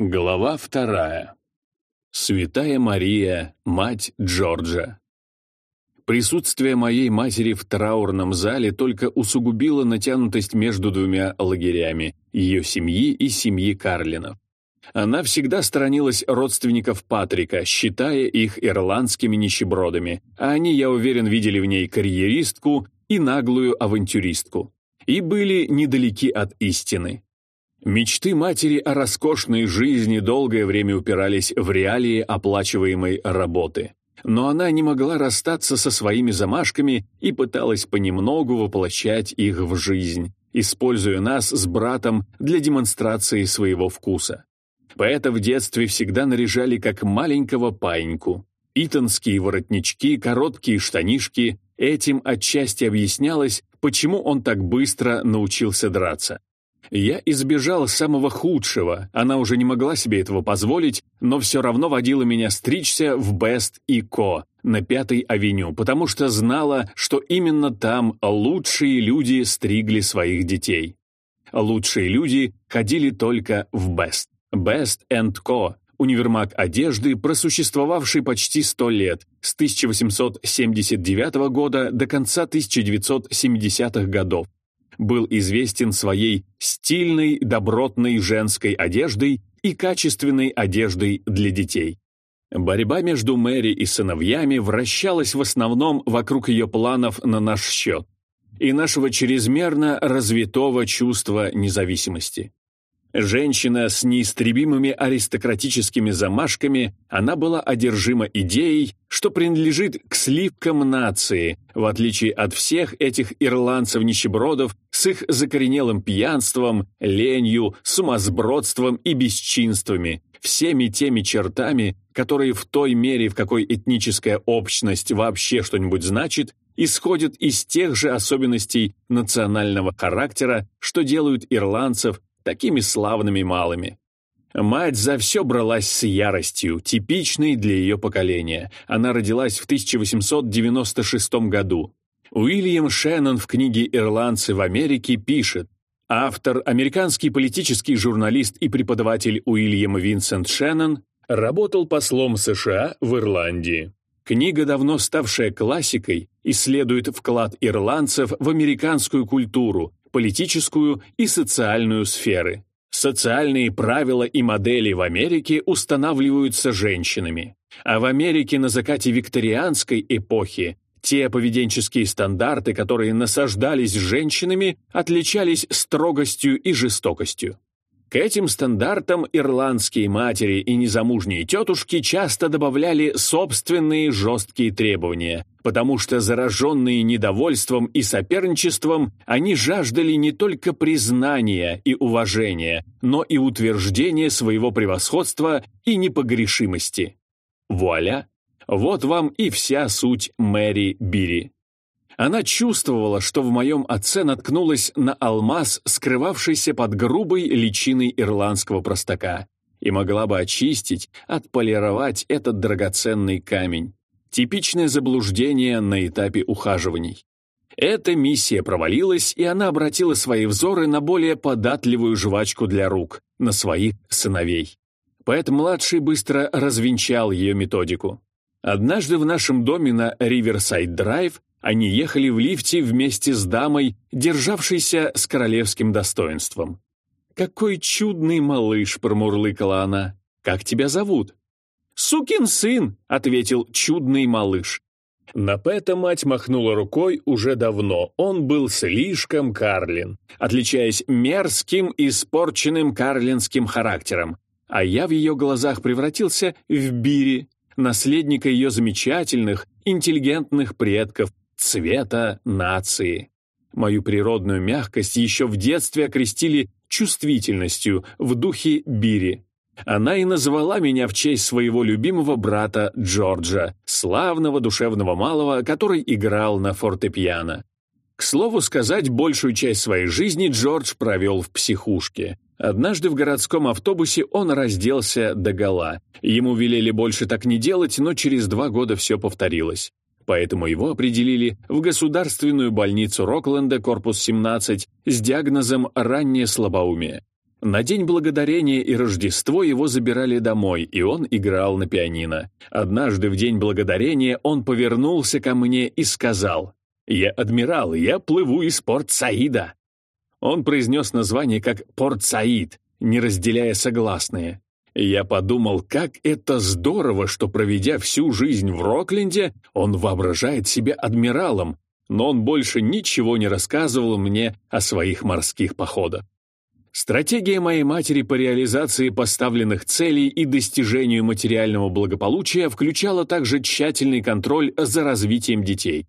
Глава вторая. Святая Мария, мать Джорджа. Присутствие моей матери в траурном зале только усугубило натянутость между двумя лагерями, ее семьи и семьи Карлинов. Она всегда сторонилась родственников Патрика, считая их ирландскими нищебродами, а они, я уверен, видели в ней карьеристку и наглую авантюристку. И были недалеки от истины. Мечты матери о роскошной жизни долгое время упирались в реалии оплачиваемой работы но она не могла расстаться со своими замашками и пыталась понемногу воплощать их в жизнь, используя нас с братом для демонстрации своего вкуса. Поэта в детстве всегда наряжали как маленького паиньку. Итонские воротнички, короткие штанишки — этим отчасти объяснялось, почему он так быстро научился драться. Я избежал самого худшего, она уже не могла себе этого позволить, но все равно водила меня стричься в Бест и Ко на Пятой авеню, потому что знала, что именно там лучшие люди стригли своих детей. Лучшие люди ходили только в Бест. Best Co. Универмаг одежды, просуществовавший почти сто лет, с 1879 года до конца 1970-х годов, был известен своей стильной, добротной женской одеждой и качественной одеждой для детей. Борьба между Мэри и сыновьями вращалась в основном вокруг ее планов на наш счет и нашего чрезмерно развитого чувства независимости. Женщина с неистребимыми аристократическими замашками, она была одержима идеей, что принадлежит к сливкам нации, в отличие от всех этих ирландцев-нищебродов с их закоренелым пьянством, ленью, сумасбродством и бесчинствами, всеми теми чертами, которые в той мере, в какой этническая общность вообще что-нибудь значит, исходят из тех же особенностей национального характера, что делают ирландцев такими славными малыми. Мать за все бралась с яростью, типичной для ее поколения. Она родилась в 1896 году. Уильям Шеннон в книге «Ирландцы в Америке» пишет, автор, американский политический журналист и преподаватель Уильям Винсент Шеннон, работал послом США в Ирландии. Книга, давно ставшая классикой, исследует вклад ирландцев в американскую культуру, политическую и социальную сферы. Социальные правила и модели в Америке устанавливаются женщинами, а в Америке на закате викторианской эпохи те поведенческие стандарты, которые насаждались женщинами, отличались строгостью и жестокостью. К этим стандартам ирландские матери и незамужние тетушки часто добавляли собственные жесткие требования, потому что зараженные недовольством и соперничеством, они жаждали не только признания и уважения, но и утверждения своего превосходства и непогрешимости. Вуаля! Вот вам и вся суть Мэри Бири. Она чувствовала, что в моем отце наткнулась на алмаз, скрывавшийся под грубой личиной ирландского простака, и могла бы очистить, отполировать этот драгоценный камень. Типичное заблуждение на этапе ухаживаний. Эта миссия провалилась, и она обратила свои взоры на более податливую жвачку для рук, на своих сыновей. Поэтому младший быстро развенчал ее методику. Однажды в нашем доме на Риверсайд-драйв они ехали в лифте вместе с дамой, державшейся с королевским достоинством. «Какой чудный малыш!» — промурлыкала она. «Как тебя зовут?» «Сукин сын!» — ответил чудный малыш. На Пэта мать махнула рукой уже давно. Он был слишком карлин, отличаясь мерзким испорченным карлинским характером. А я в ее глазах превратился в Бири, наследника ее замечательных, интеллигентных предков, цвета нации. Мою природную мягкость еще в детстве окрестили чувствительностью в духе Бири. Она и назвала меня в честь своего любимого брата Джорджа, славного душевного малого, который играл на фортепиано. К слову сказать, большую часть своей жизни Джордж провел в психушке. Однажды в городском автобусе он разделся догола. Ему велели больше так не делать, но через два года все повторилось. Поэтому его определили в государственную больницу Рокленда, корпус 17, с диагнозом «раннее слабоумие». На День Благодарения и Рождество его забирали домой, и он играл на пианино. Однажды в День Благодарения он повернулся ко мне и сказал «Я адмирал, я плыву из Порт-Саида». Он произнес название как «Порт-Саид», не разделяя согласные. Я подумал, как это здорово, что, проведя всю жизнь в Рокленде, он воображает себя адмиралом, но он больше ничего не рассказывал мне о своих морских походах. Стратегия моей матери по реализации поставленных целей и достижению материального благополучия включала также тщательный контроль за развитием детей.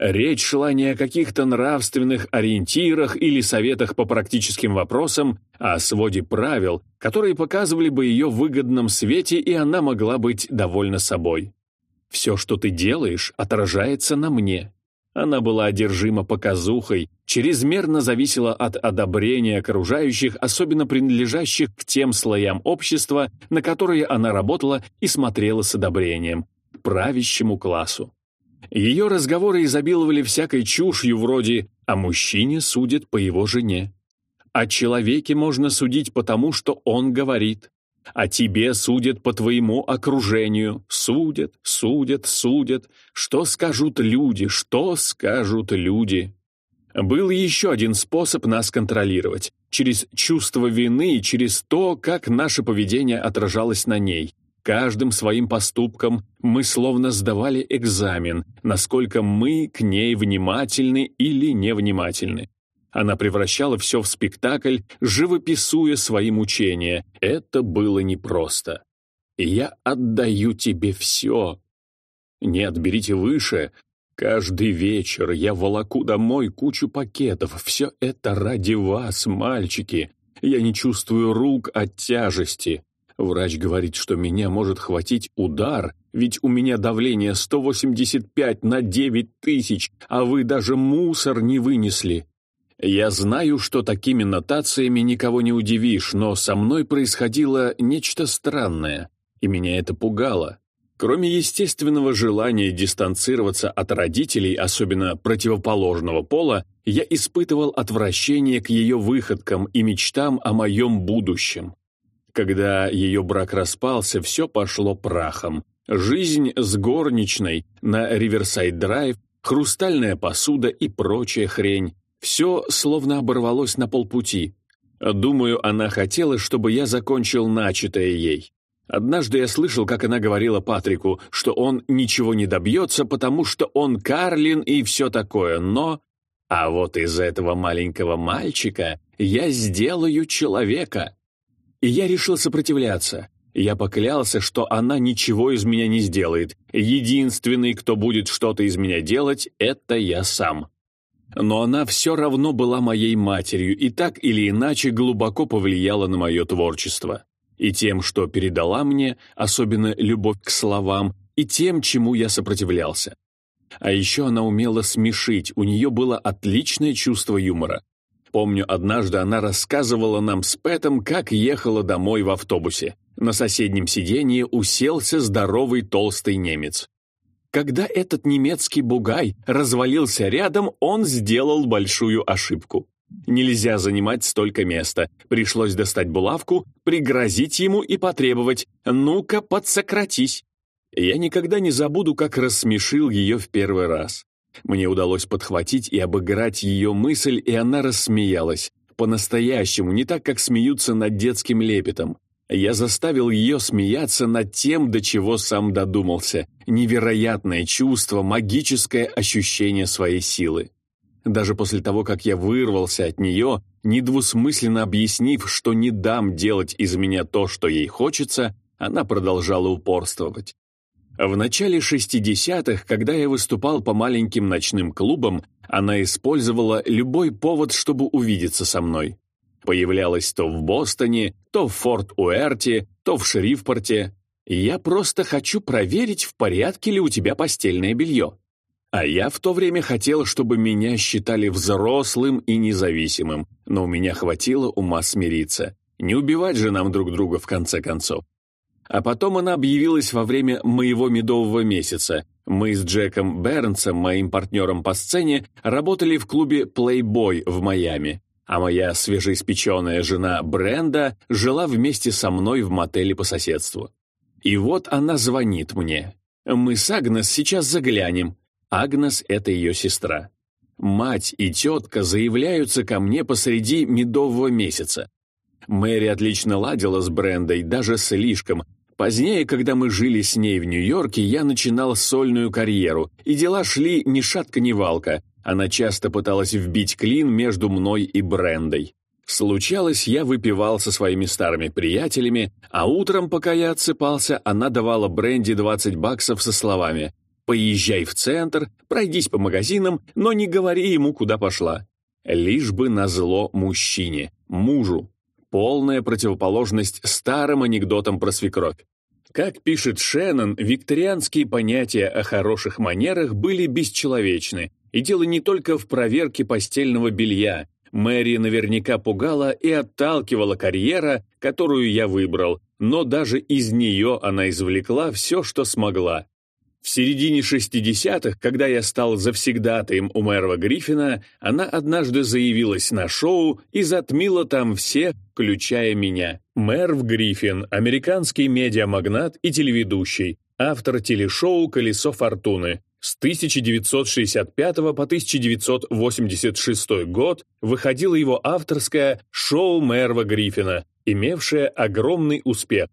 Речь шла не о каких-то нравственных ориентирах или советах по практическим вопросам, а о своде правил, которые показывали бы ее в выгодном свете, и она могла быть довольна собой. «Все, что ты делаешь, отражается на мне. Она была одержима показухой, чрезмерно зависела от одобрения окружающих, особенно принадлежащих к тем слоям общества, на которые она работала и смотрела с одобрением, правящему классу. Ее разговоры изобиловали всякой чушью вроде «о мужчине судят по его жене», «о человеке можно судить по тому, что он говорит», а тебе судят по твоему окружению. Судят, судят, судят. Что скажут люди, что скажут люди? Был еще один способ нас контролировать. Через чувство вины и через то, как наше поведение отражалось на ней. Каждым своим поступком мы словно сдавали экзамен, насколько мы к ней внимательны или невнимательны. Она превращала все в спектакль, живописуя свои мучения. Это было непросто. «Я отдаю тебе все». «Нет, берите выше. Каждый вечер я волоку домой кучу пакетов. Все это ради вас, мальчики. Я не чувствую рук от тяжести. Врач говорит, что меня может хватить удар, ведь у меня давление 185 на 9 тысяч, а вы даже мусор не вынесли. Я знаю, что такими нотациями никого не удивишь, но со мной происходило нечто странное, и меня это пугало. Кроме естественного желания дистанцироваться от родителей, особенно противоположного пола, я испытывал отвращение к ее выходкам и мечтам о моем будущем. Когда ее брак распался, все пошло прахом. Жизнь с горничной на Риверсайд-драйв, хрустальная посуда и прочая хрень. Все словно оборвалось на полпути. Думаю, она хотела, чтобы я закончил начатое ей. Однажды я слышал, как она говорила Патрику, что он ничего не добьется, потому что он Карлин и все такое, но... А вот из этого маленького мальчика я сделаю человека. И я решил сопротивляться. Я поклялся, что она ничего из меня не сделает. Единственный, кто будет что-то из меня делать, это я сам. Но она все равно была моей матерью и так или иначе глубоко повлияла на мое творчество. И тем, что передала мне, особенно любовь к словам, и тем, чему я сопротивлялся. А еще она умела смешить, у нее было отличное чувство юмора. Помню, однажды она рассказывала нам с Пэтом, как ехала домой в автобусе. На соседнем сиденье уселся здоровый толстый немец. Когда этот немецкий бугай развалился рядом, он сделал большую ошибку. Нельзя занимать столько места. Пришлось достать булавку, пригрозить ему и потребовать «Ну-ка, подсократись». Я никогда не забуду, как рассмешил ее в первый раз. Мне удалось подхватить и обыграть ее мысль, и она рассмеялась. По-настоящему, не так, как смеются над детским лепетом. Я заставил ее смеяться над тем, до чего сам додумался. Невероятное чувство, магическое ощущение своей силы. Даже после того, как я вырвался от нее, недвусмысленно объяснив, что не дам делать из меня то, что ей хочется, она продолжала упорствовать. В начале 60-х, когда я выступал по маленьким ночным клубам, она использовала любой повод, чтобы увидеться со мной. Появлялась то в Бостоне, то в Форт-Уэрте, то в Шрифпорте. «Я просто хочу проверить, в порядке ли у тебя постельное белье». А я в то время хотел, чтобы меня считали взрослым и независимым, но у меня хватило ума смириться. Не убивать же нам друг друга в конце концов. А потом она объявилась во время моего медового месяца. Мы с Джеком Бернсом, моим партнером по сцене, работали в клубе Playboy в Майами, а моя свежеиспеченная жена Бренда жила вместе со мной в мотеле по соседству. И вот она звонит мне. Мы с Агнес сейчас заглянем. Агнес — это ее сестра. Мать и тетка заявляются ко мне посреди медового месяца. Мэри отлично ладила с Брендой, даже слишком. Позднее, когда мы жили с ней в Нью-Йорке, я начинал сольную карьеру, и дела шли ни шатка, ни валка. Она часто пыталась вбить клин между мной и Брендой. Случалось, я выпивал со своими старыми приятелями, а утром, пока я отсыпался, она давала Бренди 20 баксов со словами Поезжай в центр, пройдись по магазинам, но не говори ему, куда пошла. Лишь бы назло мужчине, мужу. Полная противоположность старым анекдотам про свекровь. Как пишет Шеннон, викторианские понятия о хороших манерах были бесчеловечны, и дело не только в проверке постельного белья. Мэри наверняка пугала и отталкивала карьера, которую я выбрал, но даже из нее она извлекла все, что смогла. В середине 60-х, когда я стал завсегдатаем у Мэрва Гриффина, она однажды заявилась на шоу и затмила там всех, включая меня. Мэрв Гриффин – американский медиамагнат и телеведущий, автор телешоу «Колесо фортуны». С 1965 по 1986 год выходило его авторское «Шоу Мэрва Гриффина», имевшее огромный успех.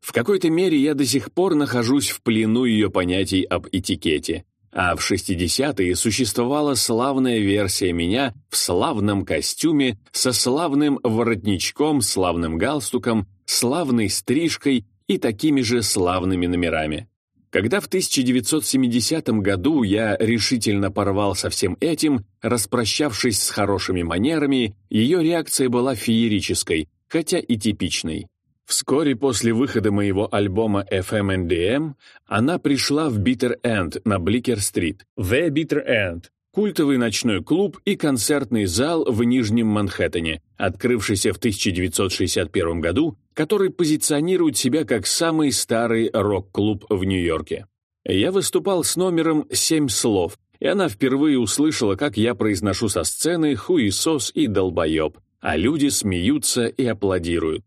В какой-то мере я до сих пор нахожусь в плену ее понятий об этикете. А в 60-е существовала славная версия меня в славном костюме, со славным воротничком, славным галстуком, славной стрижкой и такими же славными номерами. Когда в 1970 году я решительно порвал со всем этим, распрощавшись с хорошими манерами, ее реакция была феерической, хотя и типичной. Вскоре после выхода моего альбома FMNDM она пришла в Bitter End на Бликер-стрит, The Bitter End, культовый ночной клуб и концертный зал в Нижнем Манхэттене, открывшийся в 1961 году, который позиционирует себя как самый старый рок-клуб в Нью-Йорке. Я выступал с номером «Семь слов», и она впервые услышала, как я произношу со сцены «хуесос» и «долбоеб», а люди смеются и аплодируют.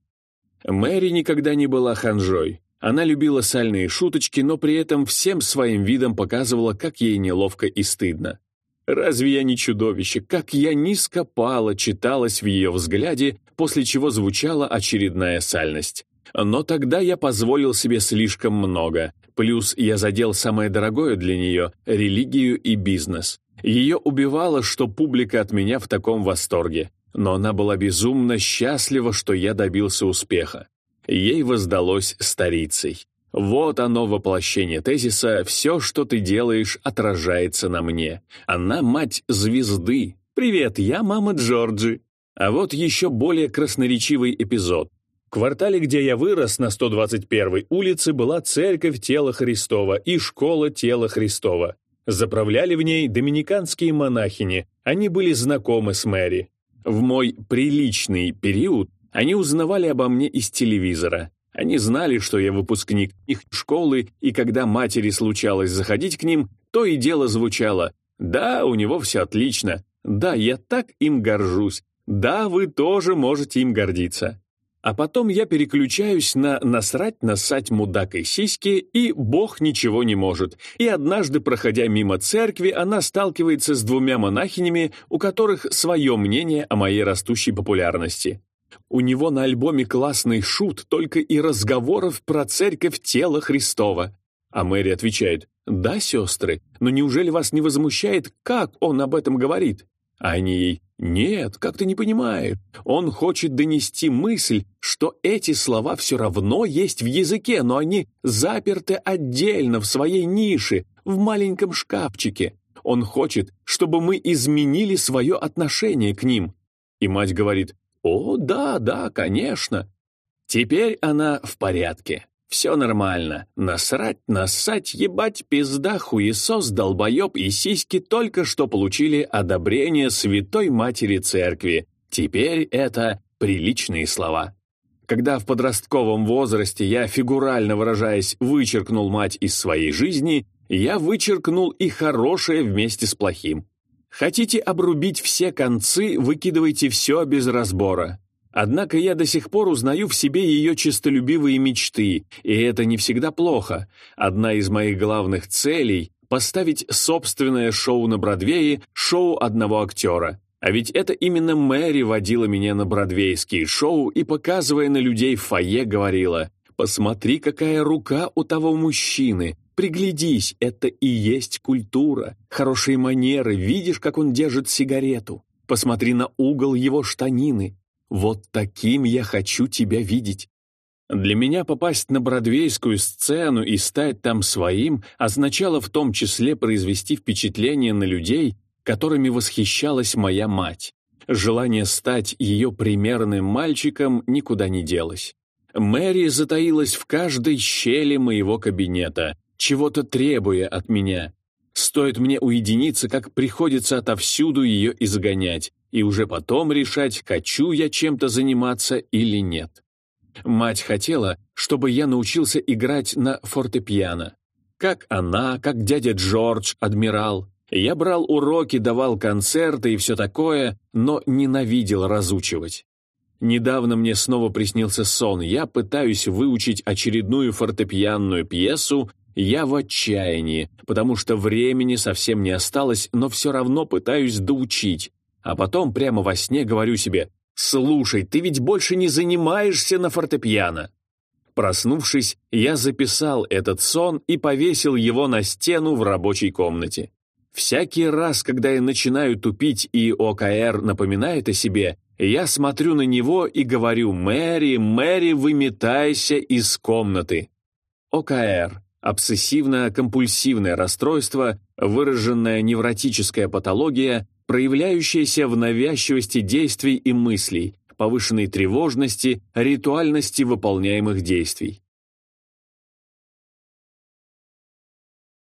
Мэри никогда не была ханжой. Она любила сальные шуточки, но при этом всем своим видом показывала, как ей неловко и стыдно. «Разве я не чудовище? Как я низко пала!» читалась в ее взгляде, после чего звучала очередная сальность. Но тогда я позволил себе слишком много. Плюс я задел самое дорогое для нее — религию и бизнес. Ее убивало, что публика от меня в таком восторге но она была безумно счастлива, что я добился успеха. Ей воздалось старицей. Вот оно воплощение тезиса «Все, что ты делаешь, отражается на мне». Она мать звезды. «Привет, я мама Джорджи». А вот еще более красноречивый эпизод. В квартале, где я вырос, на 121-й улице, была церковь Тела Христова и школа Тела Христова. Заправляли в ней доминиканские монахини, они были знакомы с Мэри. В мой приличный период они узнавали обо мне из телевизора. Они знали, что я выпускник их школы, и когда матери случалось заходить к ним, то и дело звучало «Да, у него все отлично. Да, я так им горжусь. Да, вы тоже можете им гордиться». А потом я переключаюсь на «насрать, насать мудак и сиськи» и «бог ничего не может». И однажды, проходя мимо церкви, она сталкивается с двумя монахинями, у которых свое мнение о моей растущей популярности. У него на альбоме классный шут, только и разговоров про церковь тела Христова. А Мэри отвечает, «Да, сестры, но неужели вас не возмущает, как он об этом говорит?» Они ей, нет, как ты не понимаешь. Он хочет донести мысль, что эти слова все равно есть в языке, но они заперты отдельно в своей нише, в маленьком шкафчике. Он хочет, чтобы мы изменили свое отношение к ним. И мать говорит, «О, да, да, конечно». Теперь она в порядке. Все нормально. Насрать, нассать, ебать, пизда, хуесос, долбоеб и сиськи только что получили одобрение Святой Матери Церкви. Теперь это приличные слова. Когда в подростковом возрасте я, фигурально выражаясь, вычеркнул мать из своей жизни, Я вычеркнул и хорошее вместе с плохим. Хотите обрубить все концы, выкидывайте все без разбора. Однако я до сих пор узнаю в себе ее честолюбивые мечты, и это не всегда плохо. Одна из моих главных целей — поставить собственное шоу на Бродвее, шоу одного актера. А ведь это именно Мэри водила меня на бродвейские шоу и, показывая на людей в фойе, говорила «Посмотри, какая рука у того мужчины, приглядись, это и есть культура, хорошие манеры, видишь, как он держит сигарету, посмотри на угол его штанины, вот таким я хочу тебя видеть». Для меня попасть на бродвейскую сцену и стать там своим означало в том числе произвести впечатление на людей, которыми восхищалась моя мать. Желание стать ее примерным мальчиком никуда не делось. Мэри затаилась в каждой щели моего кабинета, чего-то требуя от меня. Стоит мне уединиться, как приходится отовсюду ее изгонять, и уже потом решать, хочу я чем-то заниматься или нет. Мать хотела, чтобы я научился играть на фортепиано. Как она, как дядя Джордж, адмирал. Я брал уроки, давал концерты и все такое, но ненавидел разучивать. Недавно мне снова приснился сон. Я пытаюсь выучить очередную фортепианную пьесу, я в отчаянии, потому что времени совсем не осталось, но все равно пытаюсь доучить. А потом прямо во сне говорю себе «Слушай, ты ведь больше не занимаешься на фортепиано». Проснувшись, я записал этот сон и повесил его на стену в рабочей комнате. Всякий раз, когда я начинаю тупить и ОКР напоминает о себе, я смотрю на него и говорю «Мэри, Мэри, выметайся из комнаты». ОКР – обсессивно-компульсивное расстройство, выраженная невротическая патология, проявляющаяся в навязчивости действий и мыслей, повышенной тревожности, ритуальности выполняемых действий.